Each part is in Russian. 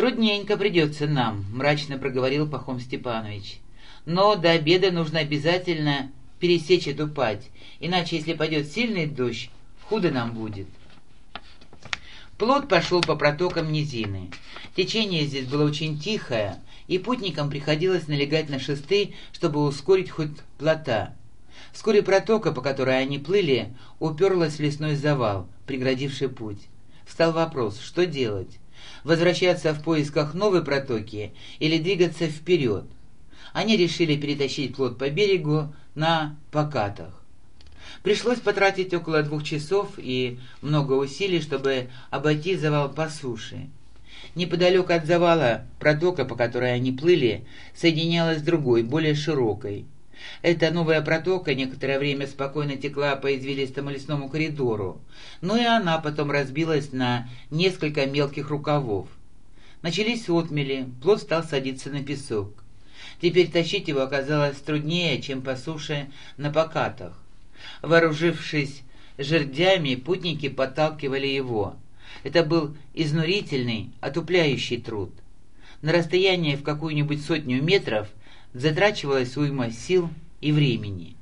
«Трудненько придется нам», — мрачно проговорил Пахом Степанович. «Но до обеда нужно обязательно пересечь эту падь, иначе, если пойдет сильный дождь, худо нам будет». Плот пошел по протокам низины. Течение здесь было очень тихое, и путникам приходилось налегать на шесты, чтобы ускорить ход плота. Вскоре протока, по которой они плыли, уперлась в лесной завал, преградивший путь. Встал вопрос, что делать? Возвращаться в поисках новой протоки или двигаться вперед? Они решили перетащить плот по берегу на покатах. Пришлось потратить около двух часов и много усилий, чтобы обойти завал по суше. Неподалеку от завала протока, по которой они плыли, соединялась с другой, более широкой. Эта новая протока некоторое время спокойно текла по извилистому лесному коридору, но и она потом разбилась на несколько мелких рукавов. Начались отмели, плот стал садиться на песок. Теперь тащить его оказалось труднее, чем по суше на покатах. Вооружившись жердями, путники подталкивали его. Это был изнурительный, отупляющий труд. На расстоянии в какую-нибудь сотню метров затрачивалась уйма сил и времени.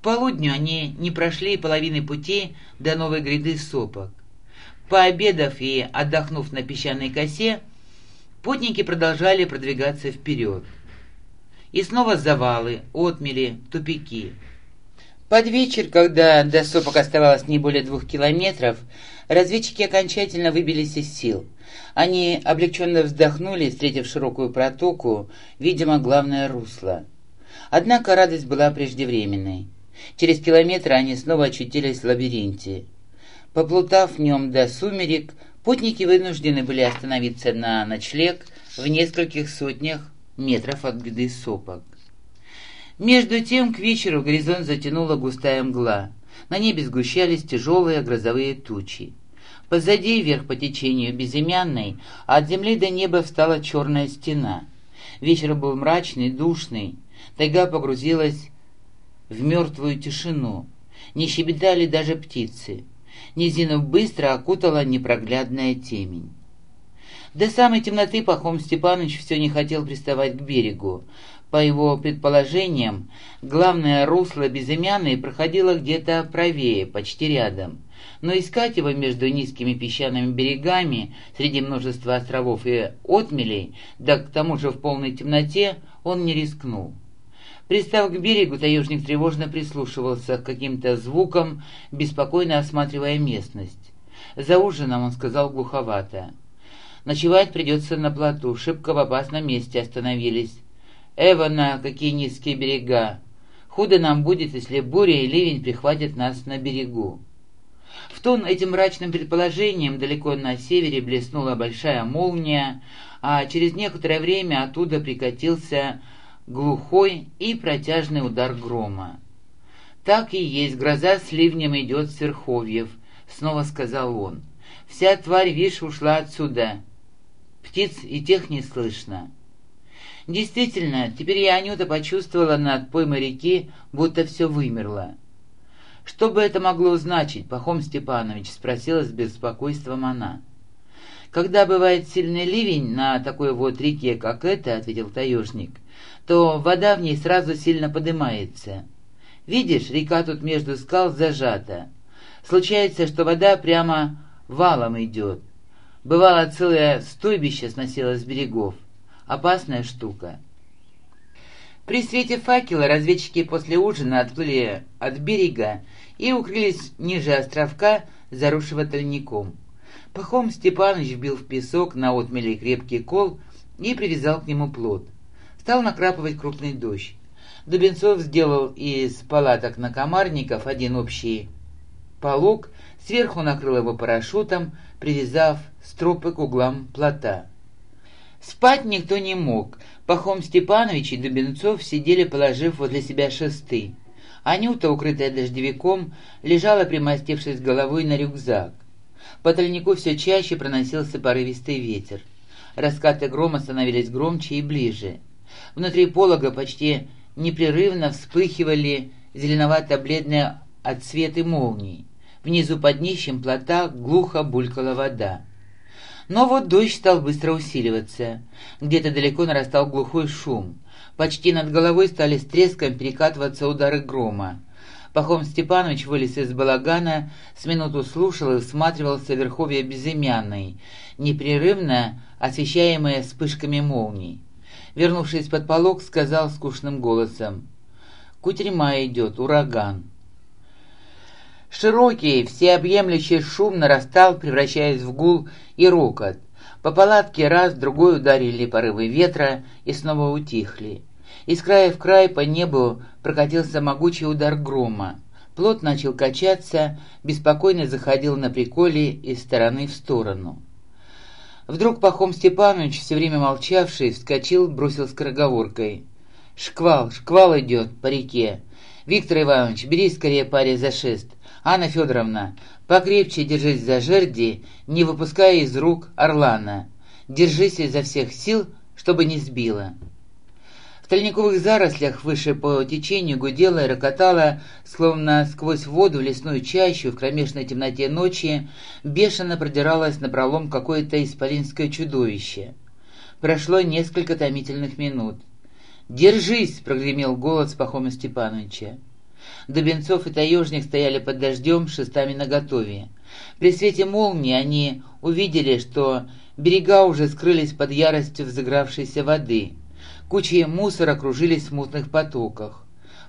К полудню они не прошли половины пути до новой гряды сопок. Пообедав и отдохнув на песчаной косе, путники продолжали продвигаться вперед. И снова завалы, отмели, тупики – под вечер, когда до сопок оставалось не более двух километров, разведчики окончательно выбились из сил. Они облегченно вздохнули, встретив широкую протоку, видимо, главное русло. Однако радость была преждевременной. Через километр они снова очутились в лабиринте. Поплутав в нем до сумерек, путники вынуждены были остановиться на ночлег в нескольких сотнях метров от гряды сопок. Между тем к вечеру горизонт затянула густая мгла. На небе сгущались тяжелые грозовые тучи. Позади, вверх по течению безымянной, от земли до неба встала черная стена. Вечер был мрачный, душный. Тайга погрузилась в мертвую тишину. Не щебетали даже птицы. Низину быстро окутала непроглядная темень. До самой темноты Пахом Степанович все не хотел приставать к берегу. По его предположениям, главное русло безымянной проходило где-то правее, почти рядом. Но искать его между низкими песчаными берегами, среди множества островов и отмелей, да к тому же в полной темноте, он не рискнул. Пристав к берегу, таежник тревожно прислушивался к каким-то звукам, беспокойно осматривая местность. За ужином он сказал глуховато. «Ночевать придется на плоту, шибко в опасном месте остановились. Эвана, какие низкие берега! Худо нам будет, если буря и ливень прихватят нас на берегу. В тон этим мрачным предположением далеко на севере блеснула большая молния, а через некоторое время оттуда прикатился глухой и протяжный удар грома. «Так и есть, гроза с ливнем идет с верховьев», — снова сказал он. «Вся тварь, видишь, ушла отсюда. Птиц и тех не слышно». Действительно, теперь я Анюта почувствовала над поймой реки, будто все вымерло. «Что бы это могло значить, Пахом Степанович?» — спросила с беспокойством она. «Когда бывает сильный ливень на такой вот реке, как эта, — ответил таежник, — то вода в ней сразу сильно поднимается. Видишь, река тут между скал зажата. Случается, что вода прямо валом идет. Бывало, целое стойбище сносилось с берегов. Опасная штука. При свете факела разведчики после ужина отплыли от берега и укрылись ниже островка, заросшего тальником. Пахом Степанович бил в песок на отмеле крепкий кол и привязал к нему плод. Стал накрапывать крупный дождь. Дубенцов сделал из палаток накомарников один общий полог, сверху накрыл его парашютом, привязав стропы к углам плота. Спать никто не мог. Пахом Степанович и Дубенцов сидели, положив возле себя шесты. Анюта, укрытая дождевиком, лежала, примостившись головой на рюкзак. По тальнику все чаще проносился порывистый ветер. Раскаты грома становились громче и ближе. Внутри полога почти непрерывно вспыхивали зеленовато-бледные отсветы молний. Внизу под днищем плота глухо булькала вода. Но вот дождь стал быстро усиливаться. Где-то далеко нарастал глухой шум. Почти над головой стали с треском перекатываться удары грома. Пахом Степанович вылез из балагана, с минуту слушал и всматривался в верховье безымянной, непрерывно освещаемое вспышками молний. Вернувшись под полог, сказал скучным голосом, «Кутерьма идет, ураган». Широкий, всеобъемлющий шум нарастал, превращаясь в гул и рокот. По палатке раз, другой ударили порывы ветра и снова утихли. Из края в край по небу прокатился могучий удар грома. Плот начал качаться, беспокойно заходил на приколе из стороны в сторону. Вдруг Пахом Степанович, все время молчавший, вскочил, бросил скороговоркой. «Шквал, шквал идет по реке. Виктор Иванович, бери скорее паре за шест. Анна Федоровна, покрепче держись за жерди, не выпуская из рук орлана. Держись изо всех сил, чтобы не сбила». В тальниковых зарослях выше по течению гудела и рокотала, словно сквозь воду в лесную чащу в кромешной темноте ночи, бешено продиралось напролом какое-то исполинское чудовище. Прошло несколько томительных минут. «Держись!» — прогремел голос Пахома Степановича. Дубенцов и таежник стояли под дождем, шестами наготове. При свете молнии они увидели, что берега уже скрылись под яростью взыгравшейся воды — Кучи мусора кружились в мутных потоках.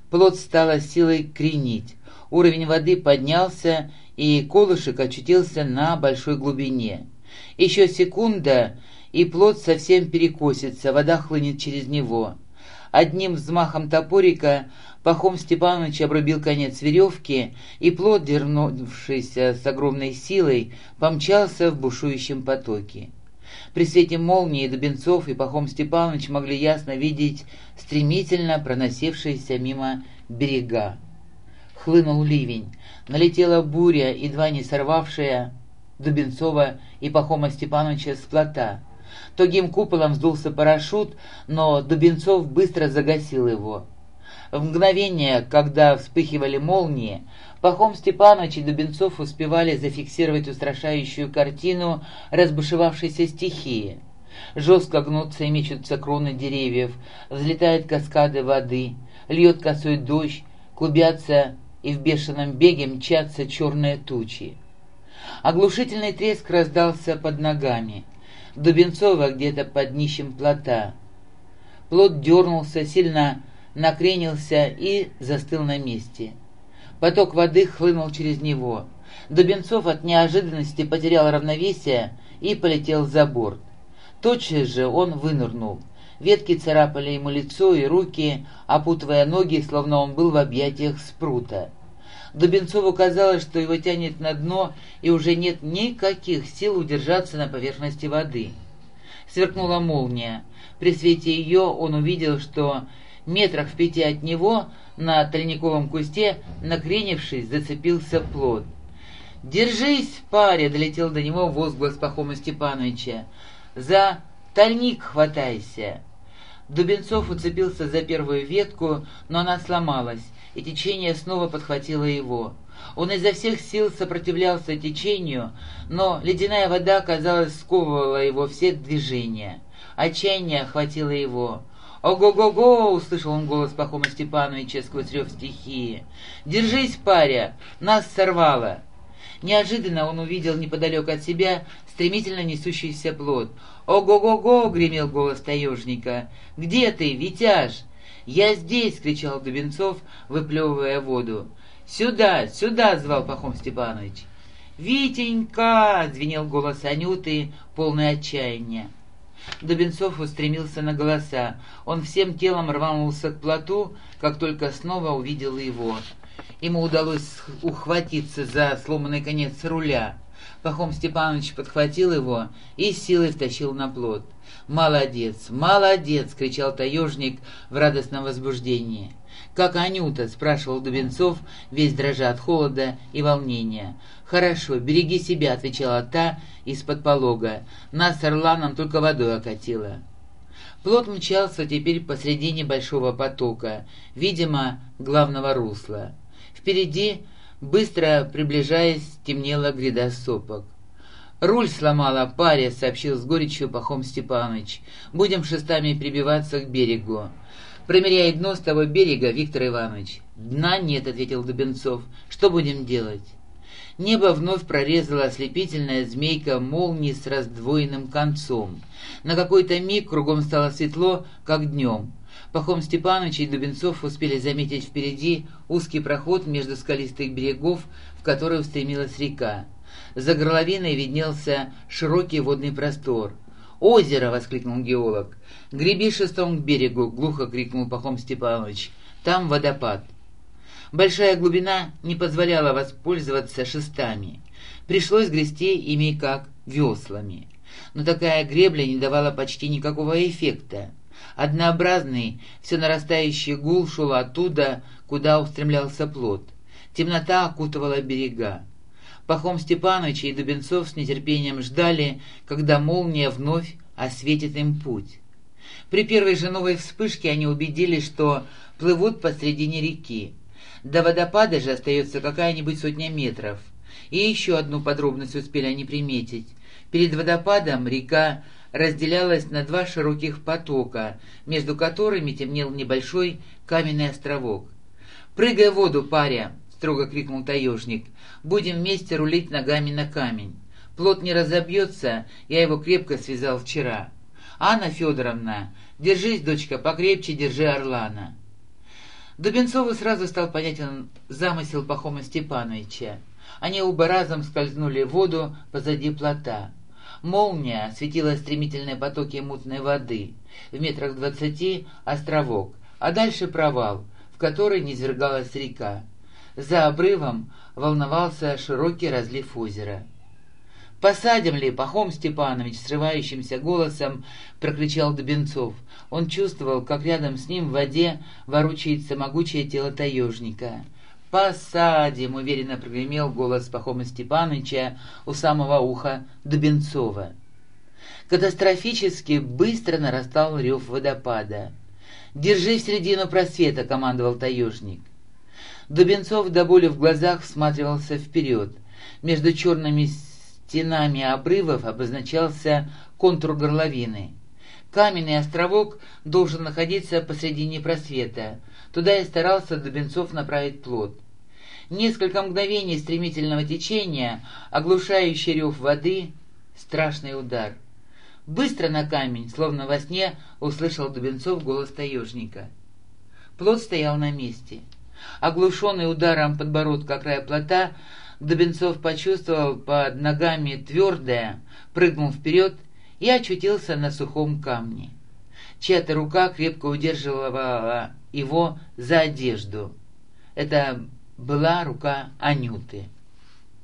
Плод стало силой кренить. Уровень воды поднялся, и колышек очутился на большой глубине. Еще секунда, и плод совсем перекосится, вода хлынет через него. Одним взмахом топорика Пахом Степанович обрубил конец веревки, и плод, дернувшийся с огромной силой, помчался в бушующем потоке. При свете молнии Дубенцов и Пахом Степанович могли ясно видеть стремительно проносившиеся мимо берега. Хлынул ливень. Налетела буря, едва не сорвавшая Дубенцова и Пахома Степановича с плота. Тогим куполом сдулся парашют, но Дубенцов быстро загасил его. В мгновение, когда вспыхивали молнии, Пахом Степанович и Дубенцов успевали зафиксировать устрашающую картину разбушевавшейся стихии. Жестко гнутся и мечутся кроны деревьев, взлетают каскады воды, льет косой дождь, клубятся и в бешеном беге мчатся черные тучи. Оглушительный треск раздался под ногами. Дубенцова где-то под днищем плота. Плот дернулся, сильно накренился и застыл на месте. Поток воды хлынул через него. Дубенцов от неожиданности потерял равновесие и полетел за борт. Тотчас же он вынырнул. Ветки царапали ему лицо и руки, опутывая ноги, словно он был в объятиях спрута. Дубенцову казалось, что его тянет на дно, и уже нет никаких сил удержаться на поверхности воды. Сверкнула молния. При свете ее он увидел, что метрах в пяти от него на тальниковом кусте, накренившись, зацепился плод. «Держись, паря!» — долетел до него возглас Пахома Степановича. «За тальник хватайся!» Дубенцов уцепился за первую ветку, но она сломалась, и течение снова подхватило его. Он изо всех сил сопротивлялся течению, но ледяная вода, казалось, сковывала его все движения. Отчаяние охватило его. «Ого-го-го!» — услышал он голос Пахома Степановича сквозь рев стихии. «Держись, паря! Нас сорвало!» Неожиданно он увидел неподалеку от себя стремительно несущийся плод. «Ого-го-го!» — гремел голос таежника. «Где ты, Витяж?» «Я здесь!» — кричал Дубенцов, выплевывая воду. «Сюда, сюда!» — звал Пахом Степанович. «Витенька!» — звенел голос Анюты, полный отчаяния. Дубенцов устремился на голоса. Он всем телом рванулся к плоту, как только снова увидел его. Ему удалось ухватиться за сломанный конец руля. Пахом Степанович подхватил его и силой втащил на плот. «Молодец, молодец!» — кричал таежник в радостном возбуждении. «Как Анюта?» — спрашивал Дубенцов, весь дрожа от холода и волнения. «Хорошо, береги себя», — отвечала та из-под полога. «Нас с Орланом только водой окатило». Плот мчался теперь посредине большого потока, видимо, главного русла. Впереди, быстро приближаясь, темнела гряда сопок. «Руль сломала паре», — сообщил с горечью Пахом Степанович. «Будем шестами прибиваться к берегу». «Промеряй дно с того берега, Виктор Иванович». «Дна нет», — ответил Дубенцов. «Что будем делать?» Небо вновь прорезала ослепительная змейка молнии с раздвоенным концом. На какой-то миг кругом стало светло, как днем. Пахом Степанович и Дубенцов успели заметить впереди узкий проход между скалистых берегов, в который устремилась река. За горловиной виднелся широкий водный простор. «Озеро!» — воскликнул геолог. «Греби шестом к берегу!» — глухо крикнул Пахом Степанович. «Там водопад!» Большая глубина не позволяла воспользоваться шестами. Пришлось грести ими как веслами. Но такая гребля не давала почти никакого эффекта. Однообразный, все нарастающий гул шел оттуда, куда устремлялся плод. Темнота окутывала берега. Пахом Степанович и Дубенцов с нетерпением ждали, когда молния вновь осветит им путь. При первой же новой вспышке они убедились, что плывут посредине реки. До водопада же остается какая-нибудь сотня метров. И еще одну подробность успели они приметить. Перед водопадом река разделялась на два широких потока, между которыми темнел небольшой каменный островок. «Прыгай в воду, паря!» — строго крикнул таежник. «Будем вместе рулить ногами на камень. Плот не разобьется, я его крепко связал вчера. Анна Федоровна, держись, дочка, покрепче держи орлана». Дубенцову сразу стал понятен замысел Пахома Степановича. Они оба разом скользнули в воду позади плота. Молния осветила стремительные потоки мутной воды. В метрах двадцати островок, а дальше провал, в который низвергалась река. За обрывом волновался широкий разлив озера. «Посадим ли, Пахом Степанович?» — срывающимся голосом прокричал Дубенцов. Он чувствовал, как рядом с ним в воде ворочается могучее тело таежника. «Посадим!» — уверенно прогремел голос Пахома Степановича у самого уха Дубенцова. Катастрофически быстро нарастал рев водопада. «Держи в середину просвета!» — командовал таежник. Дубенцов до боли в глазах всматривался вперед. Между черными стенами обрывов обозначался контур горловины. Каменный островок должен находиться посредине просвета. Туда и старался Дубенцов направить плод. Несколько мгновений стремительного течения, оглушающий рев воды, страшный удар. Быстро на камень, словно во сне, услышал Дубенцов голос таежника. Плод стоял на месте. Оглушенный ударом подбородка края плота, Дубенцов почувствовал под ногами твердое, прыгнул вперед и очутился на сухом камне. Чья-то рука крепко удерживала его за одежду. Это была рука Анюты.